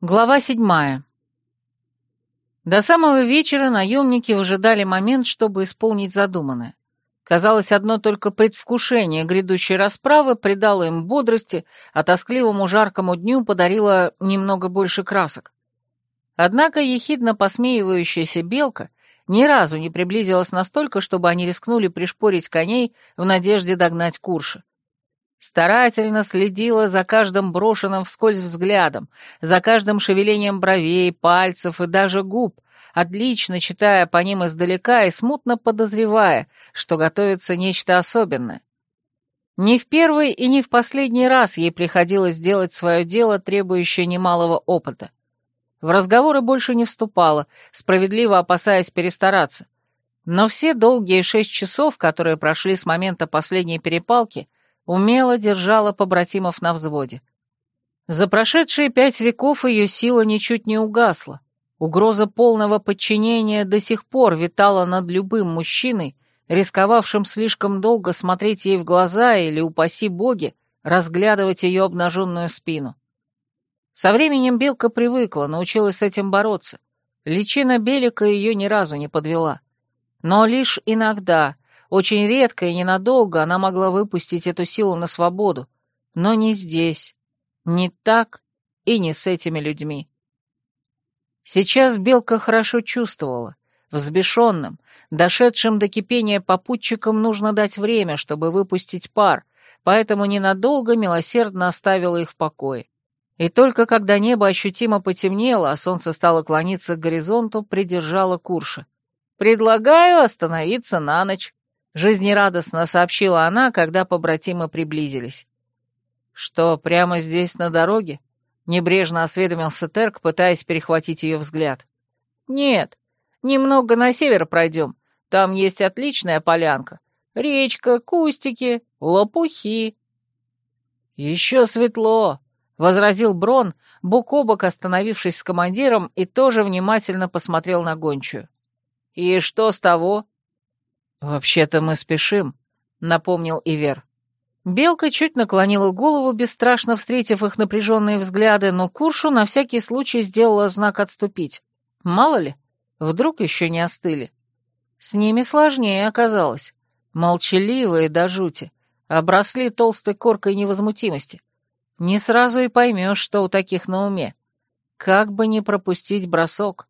Глава седьмая. До самого вечера наемники выжидали момент, чтобы исполнить задуманное. Казалось, одно только предвкушение грядущей расправы придало им бодрости, а тоскливому жаркому дню подарило немного больше красок. Однако ехидно посмеивающаяся белка ни разу не приблизилась настолько, чтобы они рискнули пришпорить коней в надежде догнать Курша. Старательно следила за каждым брошенным вскользь взглядом, за каждым шевелением бровей, пальцев и даже губ, отлично читая по ним издалека и смутно подозревая, что готовится нечто особенное. Ни в первый и ни в последний раз ей приходилось делать свое дело, требующее немалого опыта. В разговоры больше не вступала, справедливо опасаясь перестараться. Но все долгие шесть часов, которые прошли с момента последней перепалки, умело держала побратимов на взводе. За прошедшие пять веков ее сила ничуть не угасла. Угроза полного подчинения до сих пор витала над любым мужчиной, рисковавшим слишком долго смотреть ей в глаза или, упаси боги, разглядывать ее обнаженную спину. Со временем Белка привыкла, научилась с этим бороться. Личина Белика ее ни разу не подвела. Но лишь иногда, очень редко и ненадолго она могла выпустить эту силу на свободу, но не здесь, не так и не с этими людьми. Сейчас Белка хорошо чувствовала. Взбешенным, дошедшим до кипения попутчикам нужно дать время, чтобы выпустить пар, поэтому ненадолго милосердно оставила их в покое. И только когда небо ощутимо потемнело, а солнце стало клониться к горизонту, придержала Курша. «Предлагаю остановиться на ночь. Жизнерадостно сообщила она, когда побратимы приблизились. «Что, прямо здесь, на дороге?» Небрежно осведомился Терк, пытаясь перехватить ее взгляд. «Нет, немного на север пройдем. Там есть отличная полянка. Речка, кустики, лопухи». «Еще светло», — возразил Брон, бок о бок остановившись с командиром и тоже внимательно посмотрел на гончую. «И что с того?» «Вообще-то мы спешим», — напомнил Ивер. Белка чуть наклонила голову, бесстрашно встретив их напряженные взгляды, но Куршу на всякий случай сделала знак отступить. Мало ли, вдруг еще не остыли. С ними сложнее оказалось. Молчаливые до жути, обросли толстой коркой невозмутимости. Не сразу и поймешь, что у таких на уме. Как бы не пропустить бросок.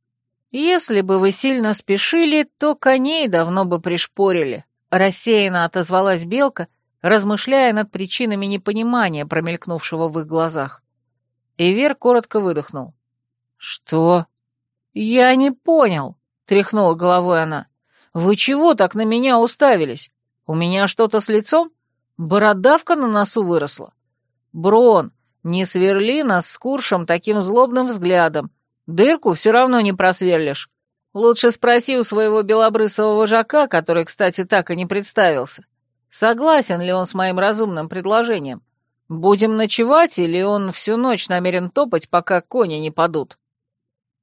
«Если бы вы сильно спешили, то коней давно бы пришпорили», — рассеянно отозвалась Белка, размышляя над причинами непонимания, промелькнувшего в их глазах. Ивер коротко выдохнул. «Что?» «Я не понял», — тряхнула головой она. «Вы чего так на меня уставились? У меня что-то с лицом? Бородавка на носу выросла? Брон, не сверли нас с Куршем таким злобным взглядом, Дырку все равно не просверлишь. Лучше спроси у своего белобрысого вожака, который, кстати, так и не представился. Согласен ли он с моим разумным предложением? Будем ночевать, или он всю ночь намерен топать, пока кони не падут?»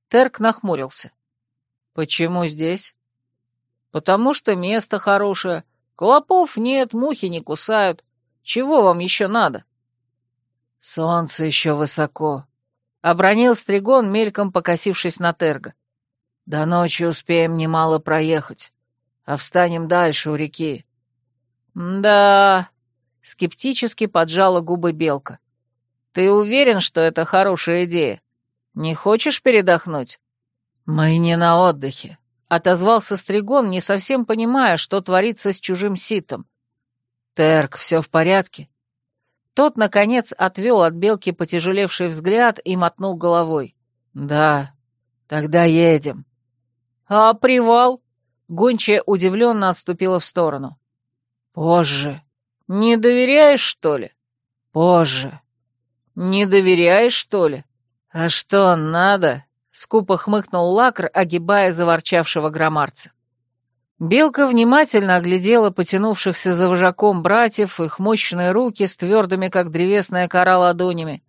Терк нахмурился. «Почему здесь?» «Потому что место хорошее. Клопов нет, мухи не кусают. Чего вам еще надо?» «Солнце еще высоко», Обронил Стригон, мельком покосившись на Терга. «До ночи успеем немало проехать, а встанем дальше у реки». «Да...» — скептически поджала губы Белка. «Ты уверен, что это хорошая идея? Не хочешь передохнуть?» «Мы не на отдыхе», — отозвался Стригон, не совсем понимая, что творится с чужим ситом. «Терк, все в порядке?» Тот, наконец, отвел от белки потяжелевший взгляд и мотнул головой. «Да, тогда едем». «А привал?» Гончая удивленно отступила в сторону. «Позже». «Не доверяешь, что ли?» «Позже». «Не доверяешь, что ли?» «А что, надо?» — скупо хмыкнул Лакр, огибая заворчавшего громарца. Белка внимательно оглядела потянувшихся за вожаком братьев, их мощные руки с твердыми, как древесная кора, ладонями,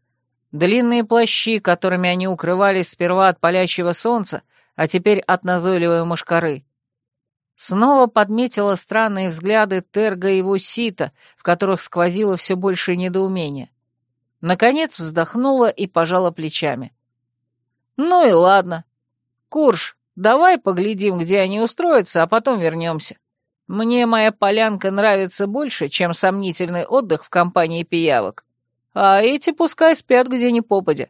длинные плащи, которыми они укрывались сперва от палящего солнца, а теперь от назойливой мошкары. Снова подметила странные взгляды Терга и его сита, в которых сквозило все больше недоумения. Наконец вздохнула и пожала плечами. Ну и ладно. Курш, давай поглядим, где они устроятся, а потом вернемся. Мне моя полянка нравится больше, чем сомнительный отдых в компании пиявок. А эти пускай спят где ни попадя.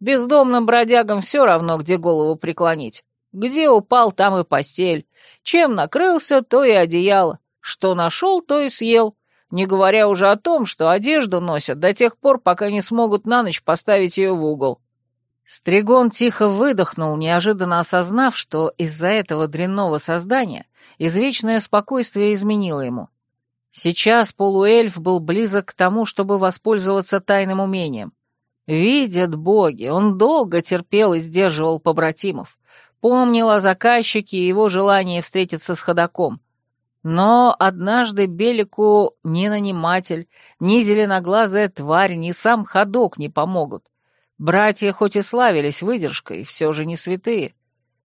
Бездомным бродягам все равно, где голову преклонить. Где упал, там и постель. Чем накрылся, то и одеяло. Что нашел, то и съел. Не говоря уже о том, что одежду носят до тех пор, пока не смогут на ночь поставить ее в угол. Стригон тихо выдохнул, неожиданно осознав, что из-за этого дрянного создания извечное спокойствие изменило ему. Сейчас полуэльф был близок к тому, чтобы воспользоваться тайным умением. Видят боги, он долго терпел и сдерживал побратимов, помнил о заказчике и его желании встретиться с ходаком. Но однажды Белику ни наниматель, ни зеленоглазая тварь, ни сам ходок не помогут. Братья хоть и славились выдержкой, все же не святые.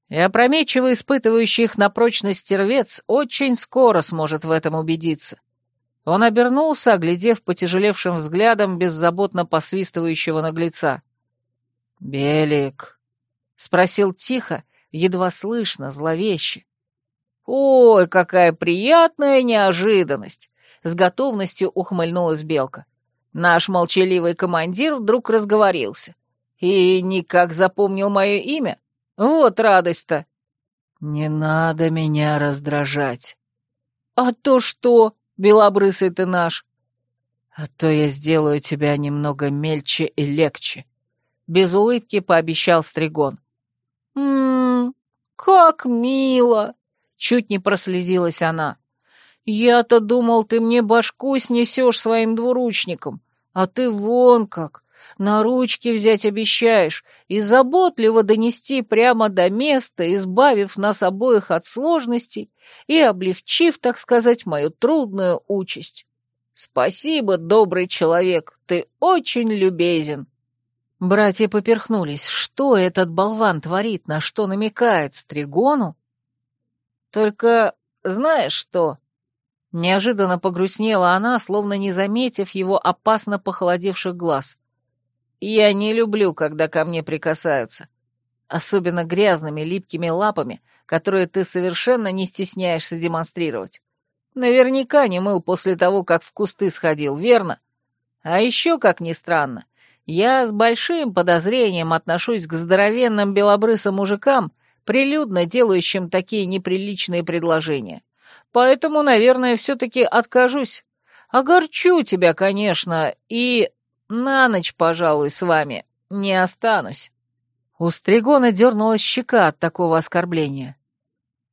И опрометчиво испытывающий их на прочность тервец очень скоро сможет в этом убедиться. Он обернулся, оглядев потяжелевшим взглядом беззаботно посвистывающего наглеца. «Белик», — спросил тихо, едва слышно, зловеще. «Ой, какая приятная неожиданность!» — с готовностью ухмыльнулась Белка. Наш молчаливый командир вдруг разговорился. И никак запомнил мое имя. Вот радость-то. Не надо меня раздражать. А то что, белобрысый ты наш? А то я сделаю тебя немного мельче и легче. Без улыбки пообещал Стригон. Ммм, как мило. Чуть не прослезилась она. Я-то думал, ты мне башку снесешь своим двуручником, а ты вон как, на ручки взять обещаешь и заботливо донести прямо до места, избавив нас обоих от сложностей и облегчив, так сказать, мою трудную участь. Спасибо, добрый человек, ты очень любезен. Братья поперхнулись. Что этот болван творит, на что намекает, Стригону? Только знаешь что? Неожиданно погрустнела она, словно не заметив его опасно похолодевших глаз. Я не люблю, когда ко мне прикасаются. Особенно грязными, липкими лапами, которые ты совершенно не стесняешься демонстрировать. Наверняка не мыл после того, как в кусты сходил, верно? А еще, как ни странно, я с большим подозрением отношусь к здоровенным белобрысым мужикам, прилюдно делающим такие неприличные предложения. Поэтому, наверное, все-таки откажусь. Огорчу тебя, конечно, и на ночь, пожалуй, с вами не останусь». У Стригона дернулась щека от такого оскорбления.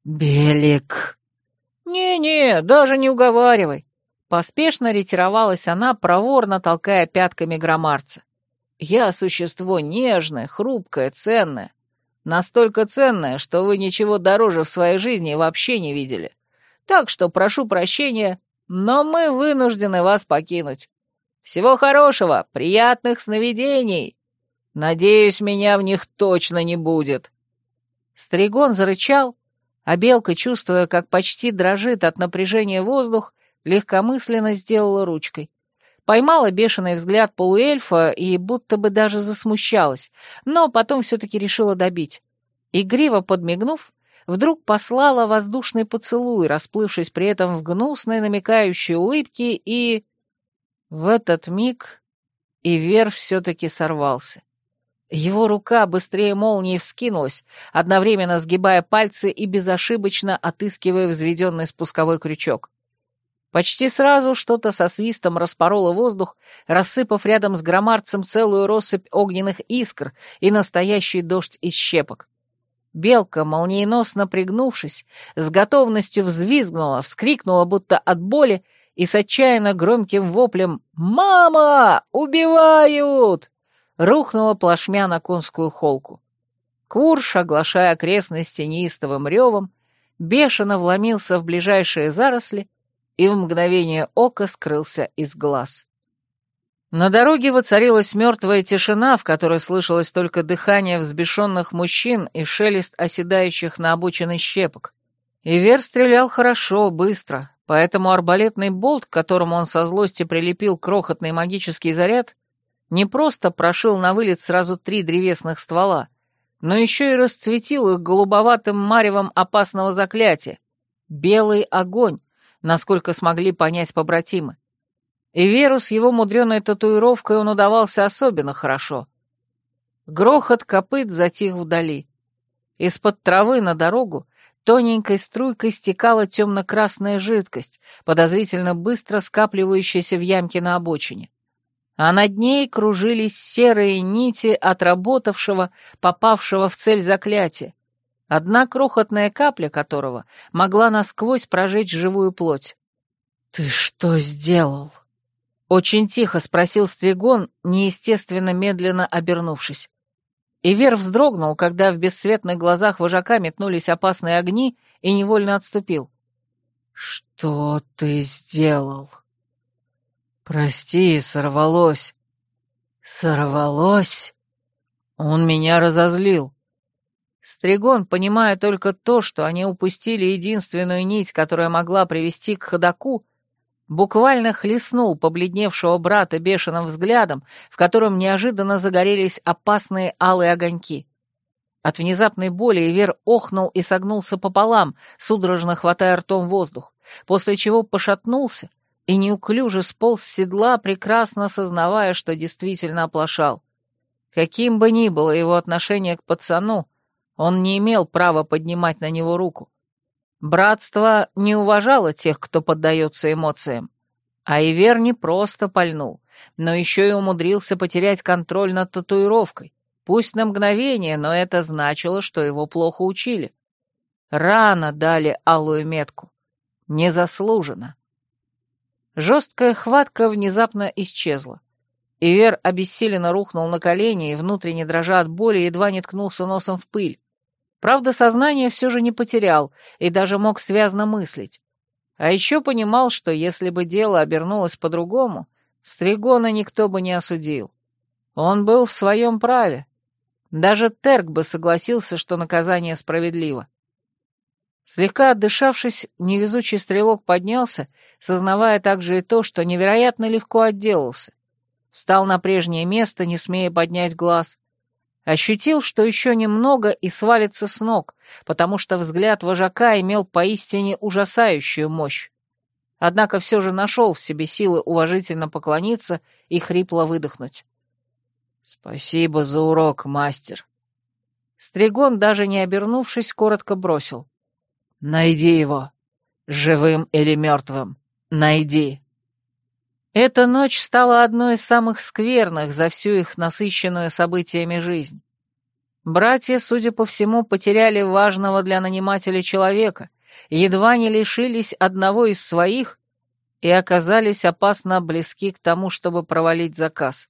«Белик!» «Не-не, даже не уговаривай!» Поспешно ретировалась она, проворно толкая пятками громарца. «Я существо нежное, хрупкое, ценное. Настолько ценное, что вы ничего дороже в своей жизни вообще не видели. Так что прошу прощения, но мы вынуждены вас покинуть. Всего хорошего, приятных сновидений. Надеюсь, меня в них точно не будет». Стригон зарычал, а белка, чувствуя, как почти дрожит от напряжения воздух, легкомысленно сделала ручкой. Поймала бешеный взгляд полуэльфа и будто бы даже засмущалась, но потом все-таки решила добить. Игриво подмигнув, вдруг послала воздушный поцелуй, расплывшись при этом в гнусной намекающей улыбке и... В этот миг Ивер все-таки сорвался. Его рука быстрее молнии вскинулась, одновременно сгибая пальцы и безошибочно отыскивая взведенный спусковой крючок. Почти сразу что-то со свистом распороло воздух, рассыпав рядом с громарцем целую россыпь огненных искр и настоящий дождь из щепок. Белка, молниеносно пригнувшись, с готовностью взвизгнула, вскрикнула будто от боли и с отчаянно громким воплем «Мама! Убивают!» рухнула плашмя на конскую холку. Курш, оглашая окрестности неистовым ревом, бешено вломился в ближайшие заросли и в мгновение ока скрылся из глаз. На дороге воцарилась мертвая тишина, в которой слышалось только дыхание взбешенных мужчин и шелест оседающих на обочине щепок. Ивер стрелял хорошо, быстро, Поэтому арбалетный болт, к которому он со злости прилепил крохотный магический заряд, не просто прошил на вылет сразу три древесных ствола, но еще и расцветил их голубоватым маревом опасного заклятия. Белый огонь, насколько смогли понять побратимы. И Веру с его мудреной татуировкой он удавался особенно хорошо. Грохот копыт затих вдали. Из-под травы на дорогу тоненькой струйкой стекала темно-красная жидкость, подозрительно быстро скапливающаяся в ямке на обочине. А над ней кружились серые нити отработавшего, попавшего в цель заклятия, одна крохотная капля которого могла насквозь прожечь живую плоть. «Ты что сделал?» Очень тихо спросил Стригон, неестественно медленно обернувшись. Ивер вздрогнул, когда в бесцветных глазах вожака метнулись опасные огни и невольно отступил. «Что ты сделал?» «Прости, сорвалось». «Сорвалось?» Он меня разозлил. Стригон, понимая только то, что они упустили единственную нить, которая могла привести к ходаку, буквально хлестнул побледневшего брата бешеным взглядом, в котором неожиданно загорелись опасные алые огоньки. От внезапной боли Ивер охнул и согнулся пополам, судорожно хватая ртом воздух, после чего пошатнулся и неуклюже сполз с седла, прекрасно сознавая, что действительно оплошал. Каким бы ни было его отношение к пацану, он не имел права поднимать на него руку. Братство не уважало тех, кто поддается эмоциям. А Ивер не просто пальнул, но еще и умудрился потерять контроль над татуировкой. Пусть на мгновение, но это значило, что его плохо учили. Рано дали алую метку. Незаслуженно. Жесткая хватка внезапно исчезла. Ивер обессиленно рухнул на колени и, внутренне дрожа от боли, едва не ткнулся носом в пыль. Правда, сознание все же не потерял и даже мог связно мыслить. А еще понимал, что если бы дело обернулось по-другому, Стригона никто бы не осудил. Он был в своем праве. Даже Терк бы согласился, что наказание справедливо. Слегка отдышавшись, невезучий стрелок поднялся, сознавая также и то, что невероятно легко отделался. Встал на прежнее место, не смея поднять глаз, Ощутил, что еще немного и свалится с ног, потому что взгляд вожака имел поистине ужасающую мощь. Однако все же нашел в себе силы уважительно поклониться и хрипло выдохнуть. «Спасибо за урок, мастер». Стригон, даже не обернувшись, коротко бросил. «Найди его. Живым или мертвым. Найди». Эта ночь стала одной из самых скверных за всю их насыщенную событиями жизнь. Братья, судя по всему, потеряли важного для нанимателя человека, едва не лишились одного из своих и оказались опасно близки к тому, чтобы провалить заказ.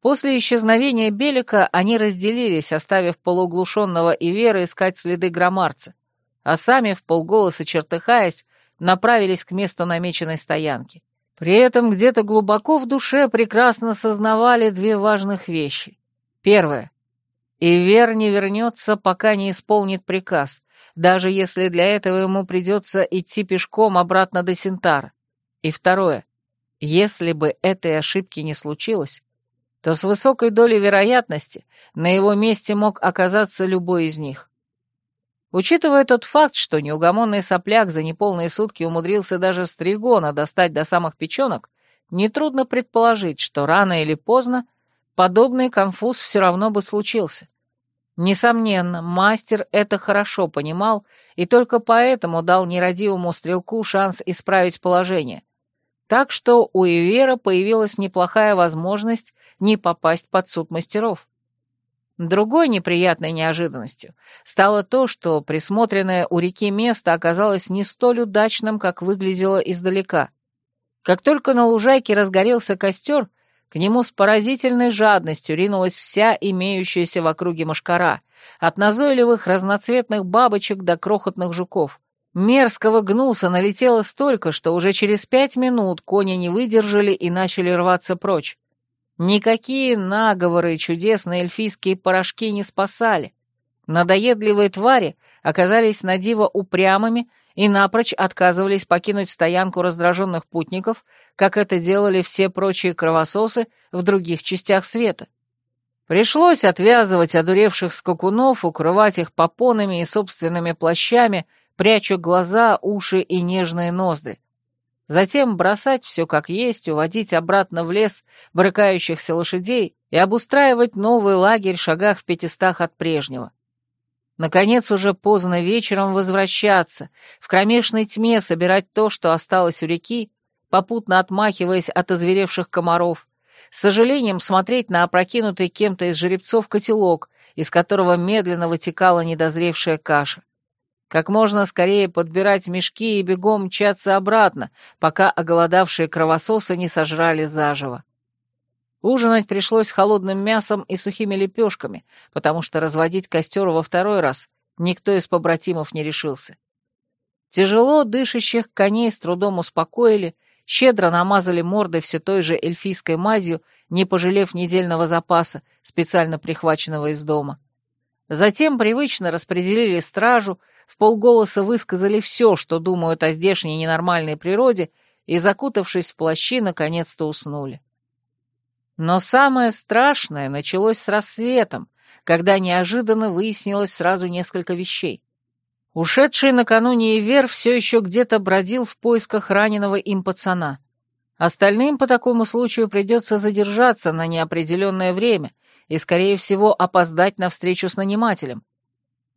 После исчезновения Белика они разделились, оставив полууглушенного Ивера искать следы громарца, а сами, в полголоса чертыхаясь, направились к месту намеченной стоянки. При этом где-то глубоко в душе прекрасно сознавали две важных вещи. Первое. Ивер не вернется, пока не исполнит приказ, даже если для этого ему придется идти пешком обратно до Синтара. И второе. Если бы этой ошибки не случилось, то с высокой долей вероятности на его месте мог оказаться любой из них. Учитывая тот факт, что неугомонный сопляк за неполные сутки умудрился даже стригона достать до самых печенок, нетрудно предположить, что рано или поздно подобный конфуз все равно бы случился. Несомненно, мастер это хорошо понимал и только поэтому дал нерадивому стрелку шанс исправить положение. Так что у Ивера появилась неплохая возможность не попасть под суд мастеров. Другой неприятной неожиданностью стало то, что присмотренное у реки место оказалось не столь удачным, как выглядело издалека. Как только на лужайке разгорелся костер, к нему с поразительной жадностью ринулась вся имеющаяся в округе мошкара, от назойливых разноцветных бабочек до крохотных жуков. Мерзкого гнуса налетело столько, что уже через пять минут кони не выдержали и начали рваться прочь. Никакие наговоры и чудесные эльфийские порошки не спасали. Надоедливые твари оказались на диво упрямыми и напрочь отказывались покинуть стоянку раздраженных путников, как это делали все прочие кровососы в других частях света. Пришлось отвязывать одуревших скакунов, укрывать их попонами и собственными плащами, пряча глаза, уши и нежные ноздри. Затем бросать все как есть, уводить обратно в лес брыкающихся лошадей и обустраивать новый лагерь в шагах в пятистах от прежнего. Наконец, уже поздно вечером возвращаться, в кромешной тьме собирать то, что осталось у реки, попутно отмахиваясь от озверевших комаров, с сожалением смотреть на опрокинутый кем-то из жеребцов котелок, из которого медленно вытекала недозревшая каша. Как можно скорее подбирать мешки и бегом мчаться обратно, пока оголодавшие кровососы не сожрали заживо. Ужинать пришлось холодным мясом и сухими лепешками, потому что разводить костер во второй раз никто из побратимов не решился. Тяжело дышащих коней с трудом успокоили, щедро намазали морды все той же эльфийской мазью, не пожалев недельного запаса, специально прихваченного из дома. Затем привычно распределили стражу, в полголоса высказали все, что думают о здешней ненормальной природе, и, закутавшись в плащи, наконец-то уснули. Но самое страшное началось с рассветом, когда неожиданно выяснилось сразу несколько вещей. Ушедший накануне Ивер все еще где-то бродил в поисках раненого им пацана. Остальным по такому случаю придется задержаться на неопределенное время и, скорее всего, опоздать на встречу с нанимателем.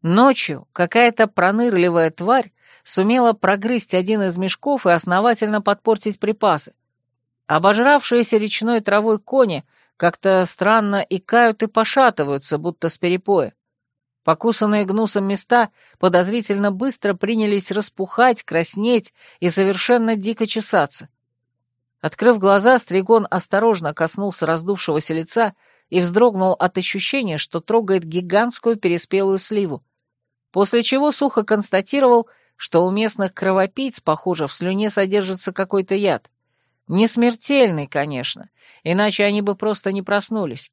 Ночью какая-то пронырливая тварь сумела прогрызть один из мешков и основательно подпортить припасы. Обожравшиеся речной травой кони как-то странно икают и пошатываются, будто с перепоя. Покусанные гнусом места подозрительно быстро принялись распухать, краснеть и совершенно дико чесаться. Открыв глаза, Стригон осторожно коснулся раздувшегося лица и вздрогнул от ощущения, что трогает гигантскую переспелую сливу, после чего сухо констатировал, что у местных кровопийц, похоже, в слюне содержится какой-то яд. Не смертельный, конечно, иначе они бы просто не проснулись.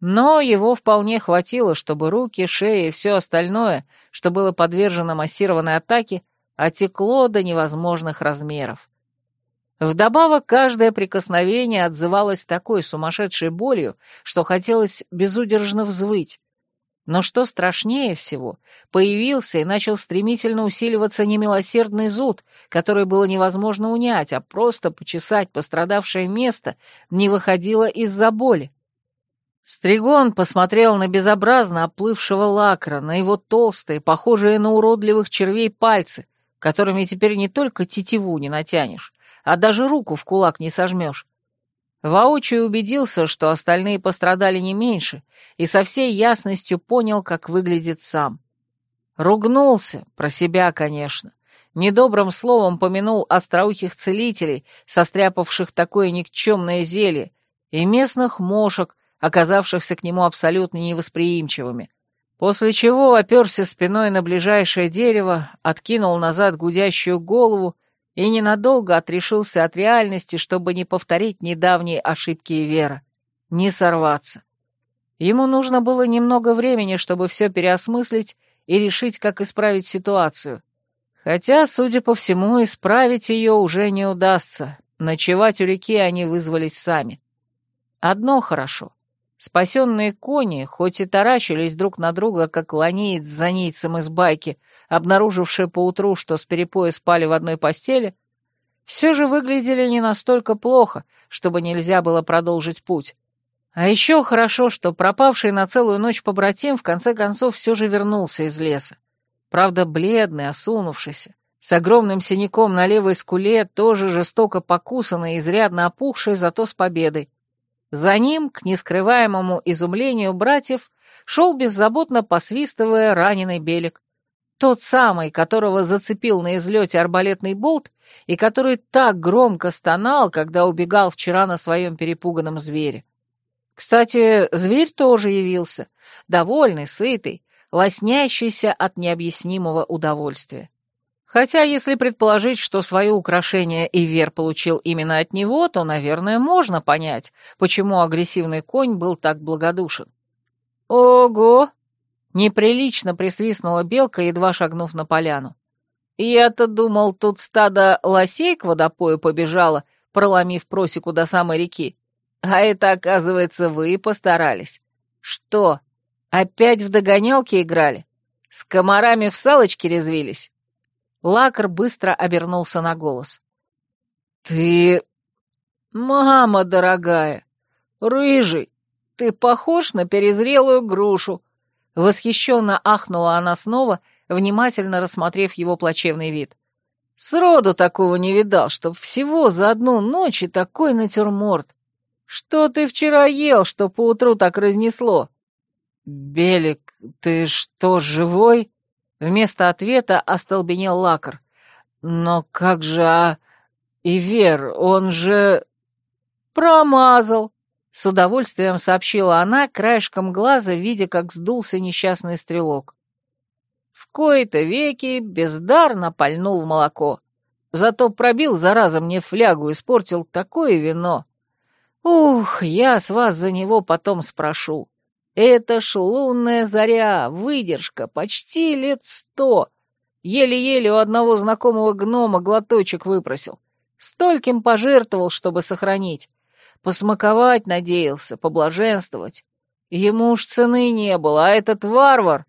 Но его вполне хватило, чтобы руки, шея и все остальное, что было подвержено массированной атаке, отекло до невозможных размеров. Вдобавок, каждое прикосновение отзывалось такой сумасшедшей болью, что хотелось безудержно взвыть. Но что страшнее всего, появился и начал стремительно усиливаться немилосердный зуд, который было невозможно унять, а просто почесать пострадавшее место не выходило из-за боли. Стригон посмотрел на безобразно оплывшего лакра, на его толстые, похожие на уродливых червей пальцы, которыми теперь не только тетиву не натянешь, а даже руку в кулак не сожмешь. Воочию убедился, что остальные пострадали не меньше, и со всей ясностью понял, как выглядит сам. Ругнулся, про себя, конечно. Недобрым словом помянул остроухих целителей, состряпавших такое никчемное зелье, и местных мошек, оказавшихся к нему абсолютно невосприимчивыми. После чего оперся спиной на ближайшее дерево, откинул назад гудящую голову и ненадолго отрешился от реальности, чтобы не повторить недавние ошибки Вера, не сорваться. Ему нужно было немного времени, чтобы все переосмыслить и решить, как исправить ситуацию. Хотя, судя по всему, исправить ее уже не удастся. Ночевать у реки они вызвались сами. Одно хорошо. Спасенные кони, хоть и таращились друг на друга, как ланеец с занийцем из байки, обнаружившие поутру, что с перепоя спали в одной постели, все же выглядели не настолько плохо, чтобы нельзя было продолжить путь. А еще хорошо, что пропавший на целую ночь побратим в конце концов все же вернулся из леса. Правда, бледный, осунувшийся, с огромным синяком на левой скуле, тоже жестоко покусанный, изрядно опухший, зато с победой. За ним, к нескрываемому изумлению братьев, шел беззаботно посвистывая раненый белик. Тот самый, которого зацепил на излете арбалетный болт и который так громко стонал, когда убегал вчера на своем перепуганном звере. Кстати, зверь тоже явился, довольный, сытый, лоснящийся от необъяснимого удовольствия. Хотя, если предположить, что свое украшение Ивер получил именно от него, то, наверное, можно понять, почему агрессивный конь был так благодушен. «Ого!» — неприлично присвистнула белка, едва шагнув на поляну. «Я-то думал, тут стадо лосей к водопою побежало, проломив просеку до самой реки. А это, оказывается, вы постарались. Что, опять в догонялки играли? С комарами в салочки резвились?» Лакар быстро обернулся на голос. «Ты... мама дорогая, рыжий, ты похож на перезрелую грушу!» Восхищенно ахнула она снова, внимательно рассмотрев его плачевный вид. «Сроду такого не видал, чтоб всего за одну ночь и такой натюрморт. Что ты вчера ел, что поутру так разнесло?» «Белик, ты что, живой?» Вместо ответа остолбенел Лакар. «Но как же, а... Ивер, он же...» «Промазал», — с удовольствием сообщила она, краешком глаза, видя, как сдулся несчастный стрелок. В кои-то веки бездарно пальнул молоко. Зато пробил, зараза, мне флягу, испортил такое вино. Ух, я с вас за него потом спрошу. Это ж лунная заря, выдержка, почти лет сто. Еле-еле у одного знакомого гнома глоточек выпросил. Стольким пожертвовал, чтобы сохранить. Посмаковать надеялся, поблаженствовать. Ему уж цены не было, а этот варвар...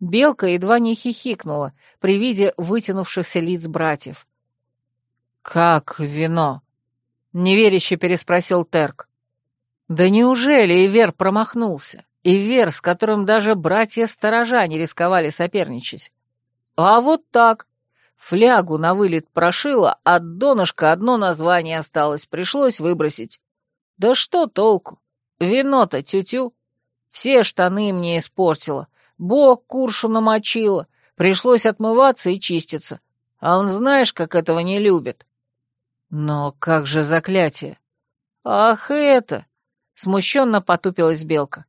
Белка едва не хихикнула при виде вытянувшихся лиц братьев. «Как вино?» — неверяще переспросил Терк. Да неужели Ивер промахнулся? Ивер, с которым даже братья-сторожа не рисковали соперничать. А вот так. Флягу на вылет прошила, от донышка одно название осталось, пришлось выбросить. Да что толку? Вино-то тю-тю. Все штаны мне испортило, бок куршу намочила, пришлось отмываться и чиститься. А он знаешь, как этого не любит. Но как же заклятие? Ах, это! Смущенно потупилась Белка.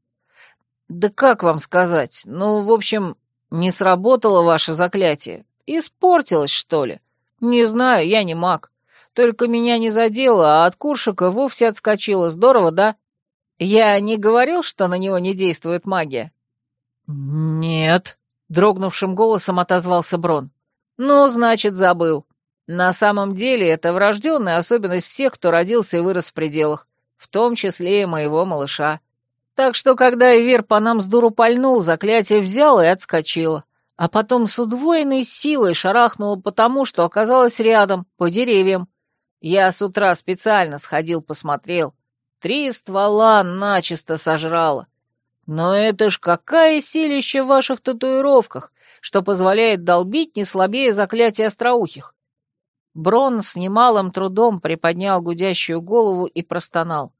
«Да как вам сказать? Ну, в общем, не сработало ваше заклятие. Испортилось, что ли? Не знаю, я не маг. Только меня не задело, а от куршика вовсе отскочило. Здорово, да? Я не говорил, что на него не действует магия?» «Нет», — дрогнувшим голосом отозвался Брон. «Ну, значит, забыл. На самом деле это врожденная особенность всех, кто родился и вырос в пределах в том числе и моего малыша. Так что, когда Ивер по нам с дуру пальнул, заклятие взяло и отскочило, а потом с удвоенной силой шарахнуло потому, что оказалось рядом, по деревьям. Я с утра специально сходил, посмотрел. Три ствола начисто сожрало. Но это ж какая силища в ваших татуировках, что позволяет долбить не слабее заклятия остроухих. Брон с немалым трудом приподнял гудящую голову и простонал.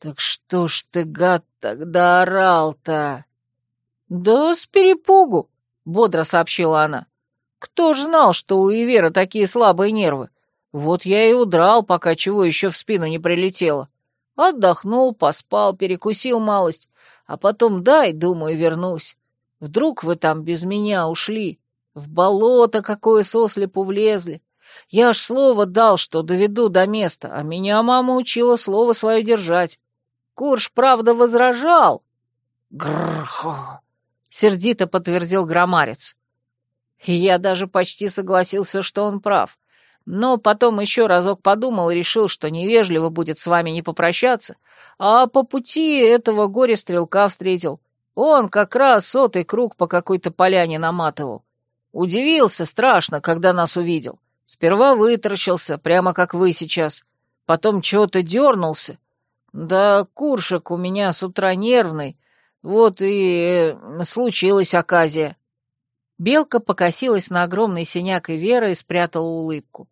«Так что ж ты, гад, тогда орал-то?» «Да с перепугу», — бодро сообщила она. «Кто ж знал, что у Ивера такие слабые нервы? Вот я и удрал, пока чего еще в спину не прилетело. Отдохнул, поспал, перекусил малость, а потом дай, думаю, вернусь. Вдруг вы там без меня ушли, в болото какое сослепу влезли, я аж слово дал, что доведу до места, а меня мама учила слово свое держать. Курш, правда, возражал. Грхо! Сердито подтвердил громарец. я даже почти согласился, что он прав. Но потом еще разок подумал и решил, что невежливо будет с вами не попрощаться, а по пути этого горе-стрелка встретил. Он как раз сотый круг по какой-то поляне наматывал. Удивился страшно, когда нас увидел. Сперва вытаращился, прямо как вы сейчас. Потом чего-то дернулся. Да куршик у меня с утра нервный. Вот и э, случилась оказия. Белка покосилась на огромный синяк и Вера и спрятала улыбку.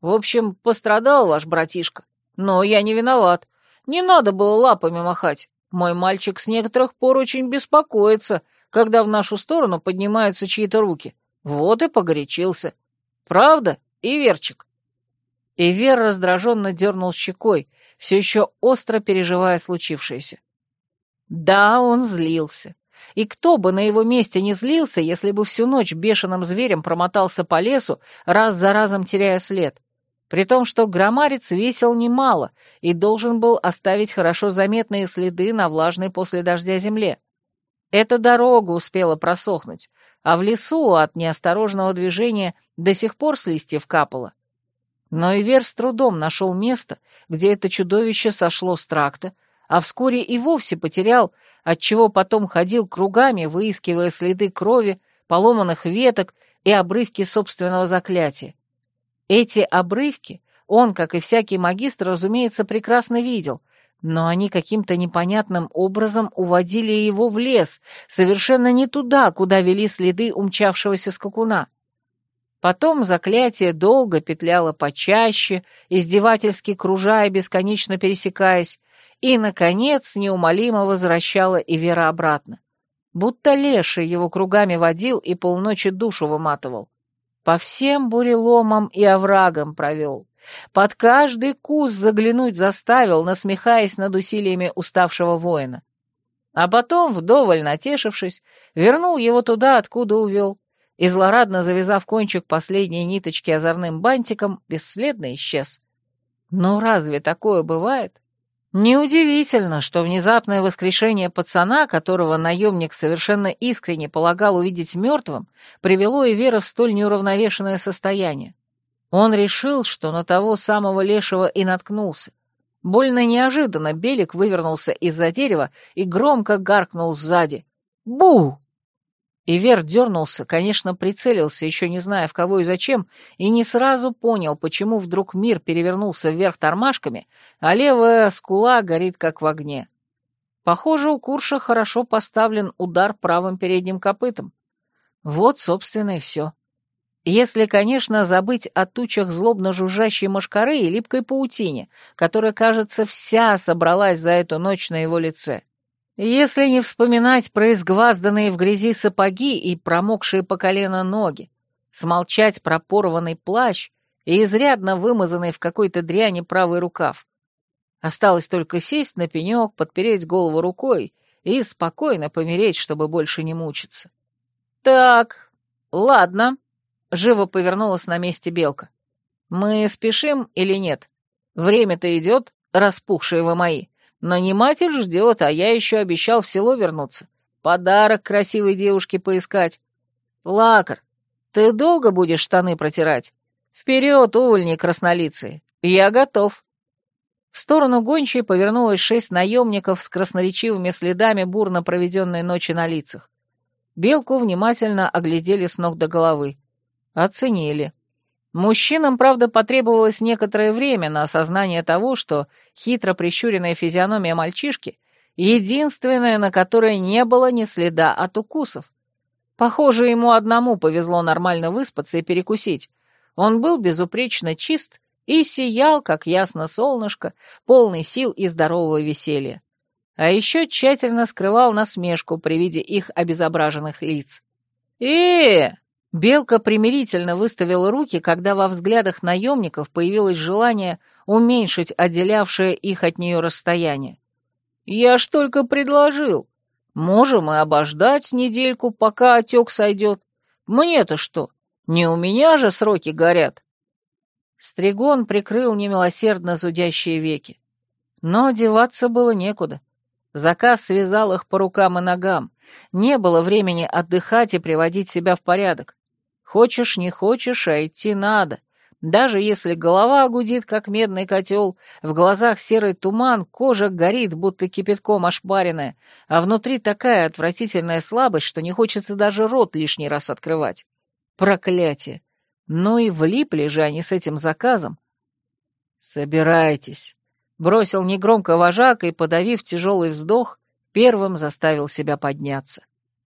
В общем, пострадал ваш братишка. Но я не виноват. Не надо было лапами махать. Мой мальчик с некоторых пор очень беспокоится, когда в нашу сторону поднимаются чьи-то руки. Вот и погорячился. Правда, Иверчик?» Ивер раздраженно дернул щекой, все еще остро переживая случившееся. Да, он злился. И кто бы на его месте не злился, если бы всю ночь бешеным зверем промотался по лесу, раз за разом теряя след. При том, что громарец весил немало и должен был оставить хорошо заметные следы на влажной после дождя земле. Эта дорога успела просохнуть, а в лесу от неосторожного движения до сих пор с листьев капало. Но Ивер с трудом нашел место, где это чудовище сошло с тракта, а вскоре и вовсе потерял, отчего потом ходил кругами, выискивая следы крови, поломанных веток и обрывки собственного заклятия. Эти обрывки он, как и всякий магистр, разумеется, прекрасно видел, но они каким-то непонятным образом уводили его в лес, совершенно не туда, куда вели следы умчавшегося скакуна. Потом заклятие долго петляло почаще, издевательски кружая, бесконечно пересекаясь, и, наконец, неумолимо возвращало и Вера обратно. Будто леший его кругами водил и полночи душу выматывал. По всем буреломам и оврагам провел. Под каждый куст заглянуть заставил, насмехаясь над усилиями уставшего воина. А потом, вдоволь натешившись, вернул его туда, откуда увел, и, злорадно завязав кончик последней ниточки озорным бантиком, бесследно исчез. Ну разве такое бывает? Неудивительно, что внезапное воскрешение пацана, которого наемник совершенно искренне полагал увидеть мертвым, привело и Вера в столь неуравновешенное состояние. Он решил, что на того самого лешего и наткнулся. Больно неожиданно Белик вывернулся из-за дерева и громко гаркнул сзади. «Бу!» Ивер дернулся, конечно, прицелился, еще не зная в кого и зачем, и не сразу понял, почему вдруг мир перевернулся вверх тормашками, а левая скула горит как в огне. Похоже, у Курша хорошо поставлен удар правым передним копытом. Вот, собственно, и все. Если, конечно, забыть о тучах злобно жужжащей мошкары и липкой паутине, которая, кажется, вся собралась за эту ночь на его лице. Если не вспоминать про изгвазданные в грязи сапоги и промокшие по колено ноги, смолчать про порванный плащ и изрядно вымазанный в какой-то дряни правый рукав. Осталось только сесть на пенек, подпереть голову рукой и спокойно помереть, чтобы больше не мучиться. «Так, ладно», Живо повернулась на месте белка. «Мы спешим или нет? Время-то идет, распухшие вы мои. Наниматель ждет, а я еще обещал в село вернуться. Подарок красивой девушке поискать. Лакар, ты долго будешь штаны протирать? Вперед, увольни краснолицые. Я готов». В сторону гончей повернулось шесть наемников с красноречивыми следами бурно проведенной ночи на лицах. Белку внимательно оглядели с ног до головы. Оценили. Мужчинам, правда, потребовалось некоторое время на осознание того, что хитро прищуренная физиономия мальчишки — единственная, на которой не было ни следа от укусов. Похоже, ему одному повезло нормально выспаться и перекусить. Он был безупречно чист и сиял, как ясно солнышко, полный сил и здорового веселья. А еще тщательно скрывал насмешку при виде их обезображенных лиц. «Э, Белка примирительно выставила руки, когда во взглядах наемников появилось желание уменьшить отделявшее их от нее расстояние. «Я ж только предложил. Можем и обождать недельку, пока отек сойдет. Мне-то что? Не у меня же сроки горят». Стригон прикрыл немилосердно зудящие веки. Но деваться было некуда. Заказ связал их по рукам и ногам. Не было времени отдыхать и приводить себя в порядок. Хочешь, не хочешь, а идти надо. Даже если голова гудит, как медный котел, в глазах серый туман, кожа горит, будто кипятком ошпаренная, а внутри такая отвратительная слабость, что не хочется даже рот лишний раз открывать. Проклятие! Ну и влипли же они с этим заказом. «Собирайтесь», — бросил негромко вожак и, подавив тяжелый вздох, первым заставил себя подняться.